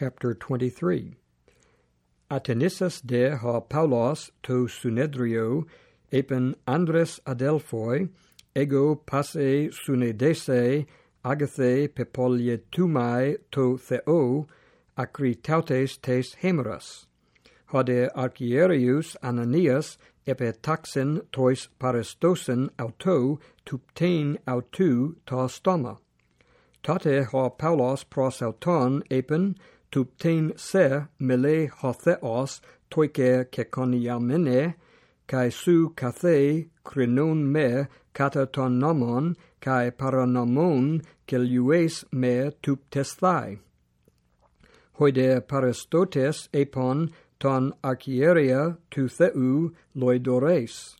chapter 23. Atenissus de ha Paulos to Sunedrio epen Andres Adelphoi ego passe Sunedese agathe pepolie tumai to theo acritautes tes hemeras. Hode archierius Ananias epe taxen tois paristosen auto tuptein autu ta stoma tate ha paulos pros auton epen tuptein se mele hotheos toike kekoniamene, kai su kathei krinon me katatonamon kai paranomon kelues me tuptesthai. Hoide parastotes epon ton archieria tu theu loidores.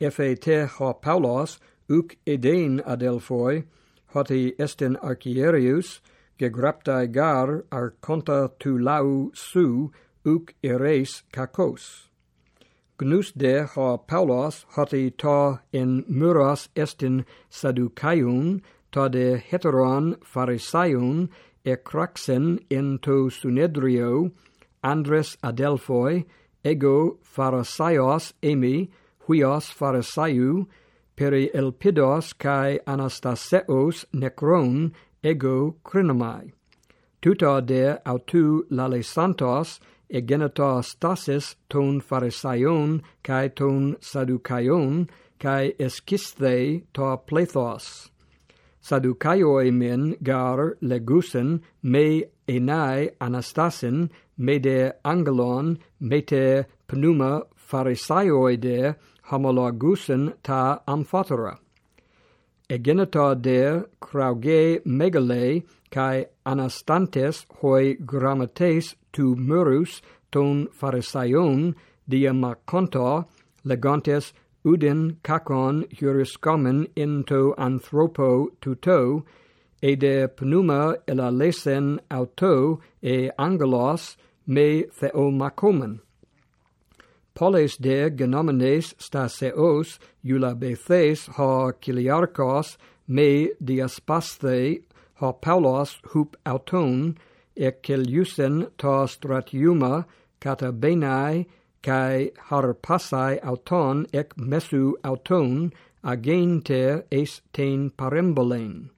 Efe te ho paulos uc edein adelphoi, hoti estin archierius, gegraptai gar arconta tu lau su uc eres kakos. Gnus de ha Paulos hoti ta in muras estin saducaion, ta de heteron farisaium, e craxen in to sunedrio, Andres adelphoi, ego pharisaios emi, huios pharisaiu, peri elpidos cae anastaseos necron ego crinomai. Tuta de autu lalesantos e geneta stasis ton pharisaion kai ton saducaion kai eskisthei ta plethos. Saducaioi men gar legusen me enai anastasin me de angelon me te pneuma pharisaioi de homologusen ta amphotera. Egenita der crauge megale kai anastantes hoi grammates tu murus ton pharisaion dia maconta legantes udin kakon juriscomen into anthropo tuto de pneuma elalesen auto e angelos me theomacomen poles de genomenes staseos eula bethes ha kiliarkos me diaspasthe ha paulos hup auton ec celiusen ta stratiuma benai kai harpasai auton ek mesu auton agente es ten parembolen.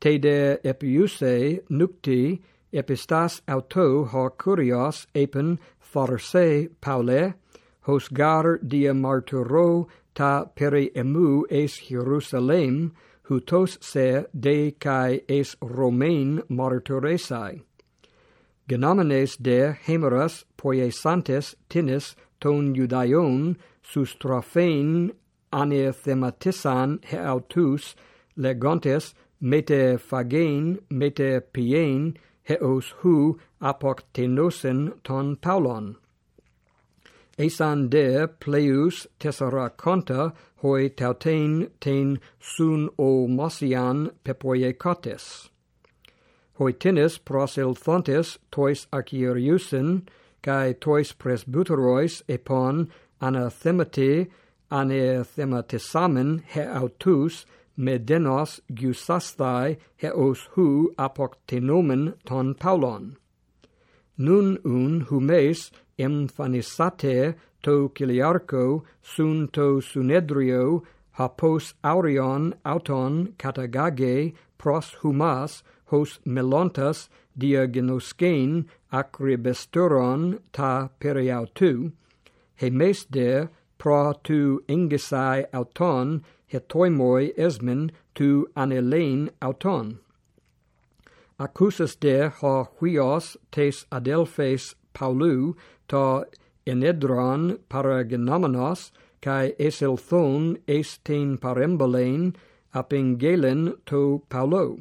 Tede epiuse nukti epistas auto ha curios epen farse paule, hos gar dia marturo ta peri emu es Jerusalem, hutos se de kai es Romain marturesai Genomenes de hemeras poiesantes tinis ton judaion sustrafein anethematisan heautus legontes mete phagein mete pien heos hu apoctenosen ton paulon. Esan de pleus tessera conta hoi tautein ten sun o mosian pepoie cotes. Hoi tenis proselthontes tois archieriusen, cae tois presbuterois epon anathemate anathematisamen he autus medenos giusastai heos hu apoctenomen ton paulon. Nun un humes emphanisate to kiliarco sun to sunedrio hapos aurion auton catagage pros humas hos melontas diagenoskein acribesturon ta periautu, hemes de pro tu ingesai auton hetoimoi esmen tu anelein auton. Acusas de ho huios tes adelphes paulu ta enedron paragenomenos kai eselthon estein parembolein apengelen to paulo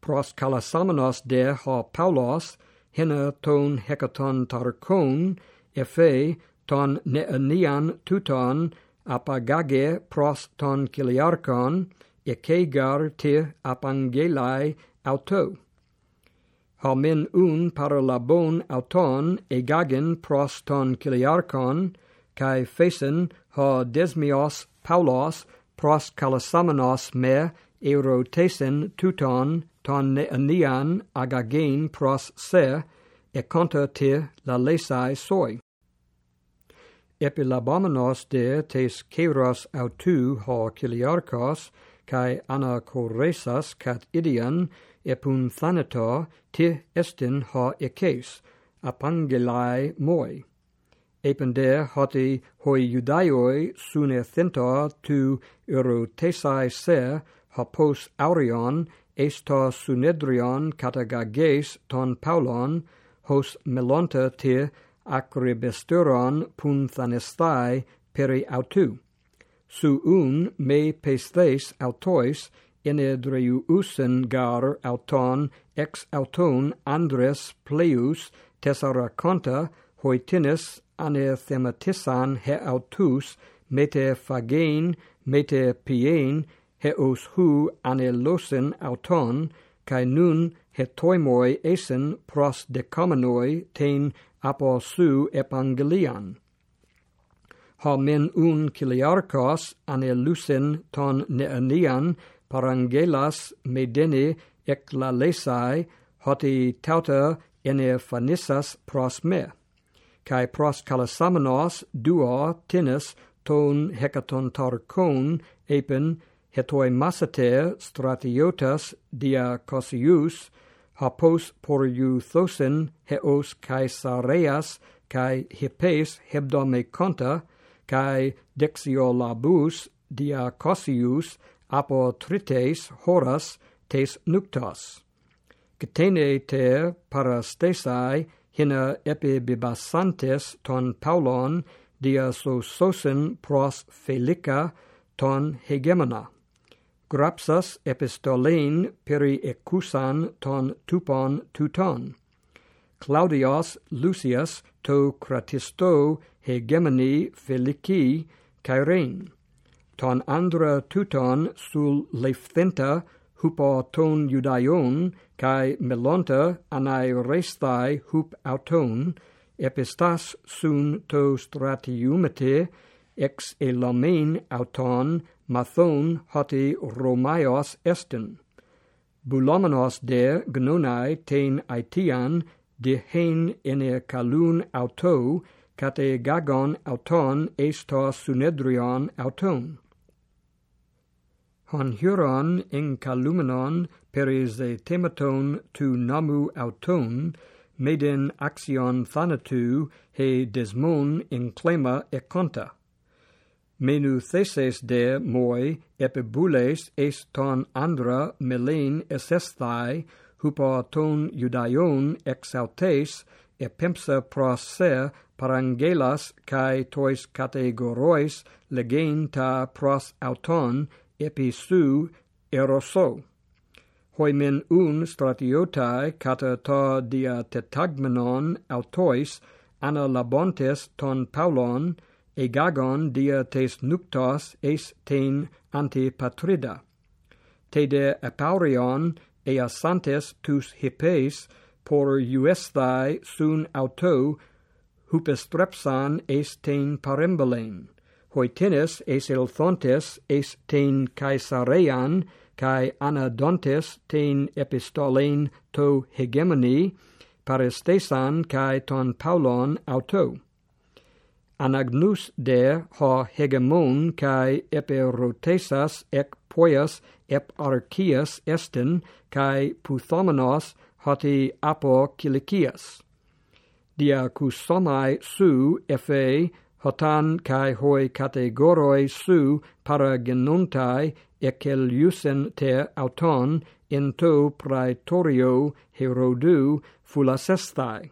pros kalasamenos de ho paulos hena ton hekaton tarkon efe ton neanian tuton apagage pros ton kiliarkon, ecegar te apangelai auto. Homin un paralabon auton egagen pros ton kiliarkon, cae fesen ho desmios paulos pros kalasamenos me erotesen tuton ton neanian agagein pros se, e conta te la lesai soi epilabomenos de tes keiros autou ho kiliarkos kai anakoresas kat idian epun thanato ti estin ha ekes apangelai moi. Epende hoti hoi judaioi sune thento tu erotesai se hapos aurion esto sunedrion katagages ton paulon hos melonta te acribesturon punthanestai peri autu. Su un me pestes autois enedreusen gar auton ex auton andres pleus tessaraconta hoitinis anethematisan he autus mete phagein mete piein heos hu anelosen auton, kai nun hetoimoi esen pros decomenoi ten apo su evangelian. Ha men un kiliarkos anelusin ton neanian parangelas medeni eklalesai hoti tauta ene phanissas pros me. Kai pros kalasamenos duo tinnis ton hecaton tarkon epen hetoi masate stratiotas dia cosius hapos poriuthosin heos kai sareas kai hippes hebdomekonta kai dexiolabus apo trites horas tes nuptas Getene te parastesai hina epibibasantes ton paulon dia sososin pros felica ton hegemona grapsas epistolein peri ecusan ton tupon tuton. Claudios Lucius to cratisto hegemoni felici caerein. Ton andra tuton sul lefthenta hupo ton judaion cae melonta anai restai hup auton epistas sun to stratiumete ex elamen auton Mathon hoti Romaios esten, Bulomenos de gnonai ten aetian de hen ene kalun auto, kate gagon auton estos sunedrion auton. Hon huron en kalumenon peris tematon tu namu auton, meden axion thanatu he desmon in clema e conta menutheses de moi epibules es ton andra melen esesthai hupa ton judaion exaltes epimsa pros se parangelas kai tois kategorois legenta pros auton episu eroso. Eroso hoimen un stratiotai kata ta dia tetagmenon autois ana labontes ton paulon egagon dia tes nuptos es ten ante patrida. Te de apaurion easantes tus hippes por iuesthai sun auto hupestrepsan es ten parembelen. Hoitenes es elthontes es ten caesarean, cae anadontes ten epistolen to hegemoni, parestesan cae ton paulon auto anagnus de ho hegemon kai eperotesas ek poias ep archias estin kai puthomenos hoti apo kilikias. Dia kusomai su efe hotan kai hoi kategoroi su paragenontai ekeliusen te auton in to praetorio herodu fulasestai